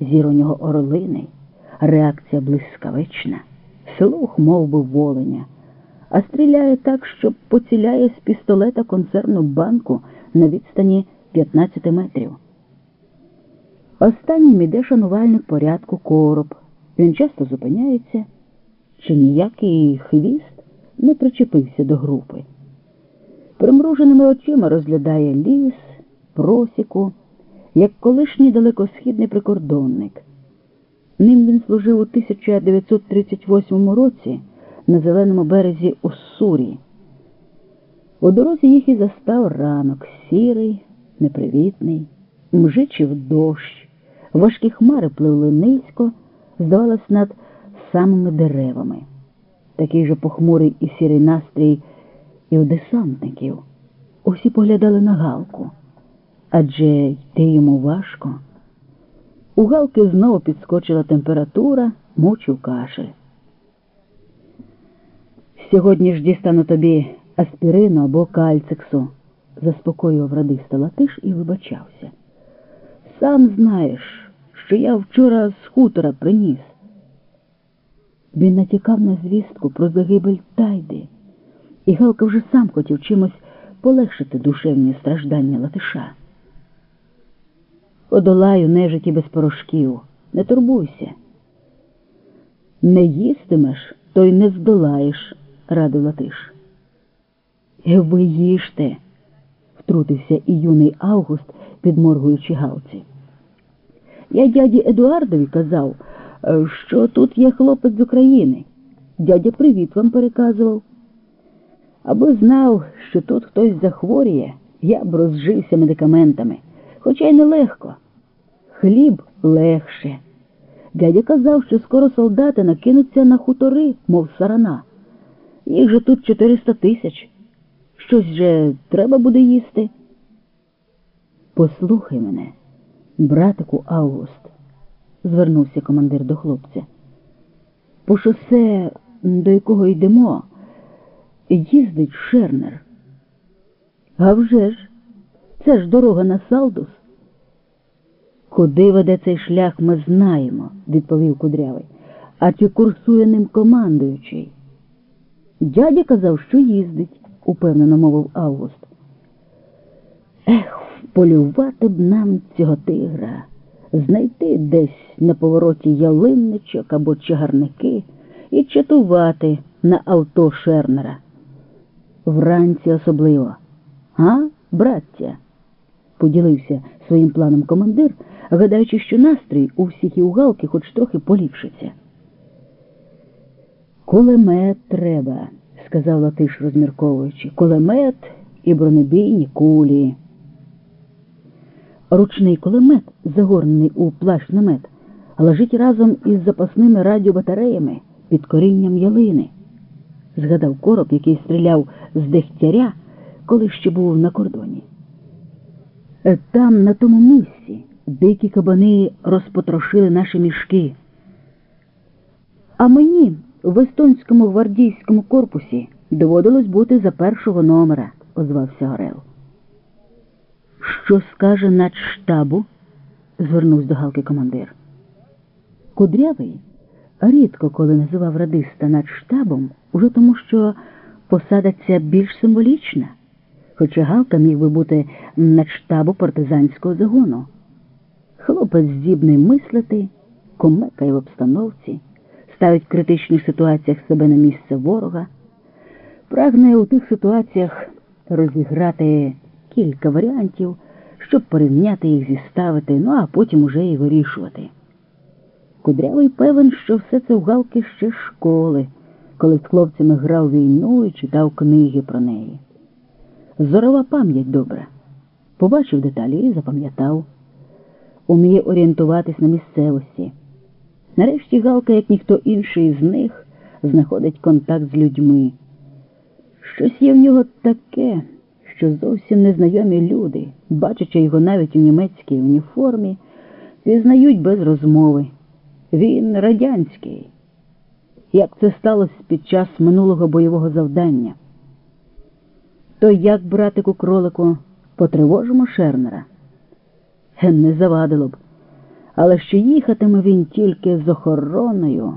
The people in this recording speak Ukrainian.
зір у нього орлиний, реакція блискавична, слух мов би, воленя, а стріляє так, що поціляє з пістолета концерну банку на відстані 15 метрів. Останнім іде шанувальник порядку короб. Він часто зупиняється, чи ніякий хвіст не причепився до групи. Примруженими очима розглядає ліс, просіку, як колишній далекосхідний прикордонник. Ним він служив у 1938 році на зеленому березі Уссурі. У дорозі їх і застав ранок, сірий, непривітний, мжичив дощ, важкі хмари пливли низько, здавалось, над самими деревами. Такий же похмурий і сірий настрій і у десантників. Усі поглядали на Галку, адже йти йому важко. У Галки знову підскочила температура, мучив кашель. Сьогодні ж дістану тобі аспірину або кальциксу, заспокоював радиста Латиш і вибачався. Сам знаєш, що я вчора з хутора приніс. Він натякав на звістку про загибель Тайди, і Галка вже сам хотів чимось полегшити душевні страждання Латиша. Одолаю нежиті без порошків, не турбуйся. Не їстимеш, то й не здолаєш, радив Латиш. «Е, Ви їжте, втрутився і юний Август, підморгуючи Галці. Я дяді Едуардові казав, е, що тут є хлопець з України. Дядя привіт вам переказував. Аби знав, що тут хтось захворіє, я б розжився медикаментами, хоча й нелегко. Хліб легше. Дядя казав, що скоро солдати накинуться на хутори, мов сарана. Їх же тут 400 тисяч. Щось же треба буде їсти. Послухай мене, братику Август, звернувся командир до хлопця. По шосе, до якого йдемо, їздить Шернер. А вже ж, це ж дорога на Салдус. Куди веде цей шлях, ми знаємо, відповів кудрявий. А чи курсує ним командуючий? Дядя казав, що їздить, упевнено мовив Август. Ех, полювати б нам цього тигра, знайти десь на повороті ялинничок або чагарники і чатувати на авто Шернера. Вранці особливо. А, браття? поділився своїм планом командир, гадаючи, що настрій у всіх і у Галки хоч трохи поліпшиться. Кулемет треба, сказав Латиш, розмірковуючи. Кулемет і бронебійні кулі. Ручний кулемет, загорнений у плащ намет, лежить разом із запасними радіобатареями під корінням ялини. Згадав короб, який стріляв з дегтяря, коли ще був на кордоні. Там, на тому місці, дикі кабани розпотрошили наші мішки. А мені в естонському гвардійському корпусі доводилось бути за першого номера, озвався Горел. Що скаже начштабу? звернувся до Галки командир. Кудрявий рідко коли називав радиста начштабом, уже тому, що посада ця більш символічна, хоча Галка міг би бути начштабу партизанського загону. Хлопець здібний мислити, комекає в обстановці, ставить в критичних ситуаціях себе на місце ворога, прагне у тих ситуаціях розіграти кілька варіантів, щоб порівняти їх зіставити, ну а потім уже і вирішувати. Кудрявий певен, що все це в Галки ще школи, коли з хлопцями грав війну і читав книги про неї. Зорова пам'ять добра. Побачив деталі і запам'ятав, уміє орієнтуватись на місцевості. Нарешті Галка, як ніхто інший з них, знаходить контакт з людьми. Щось є в нього таке, що зовсім незнайомі люди, бачачи його навіть у німецькій уніформі, пізнають без розмови. Він радянський. Як це сталося під час минулого бойового завдання? То як, братику кролику, потривожимо Шернера? Не завадило б. але що їхатиме він тільки з охороною.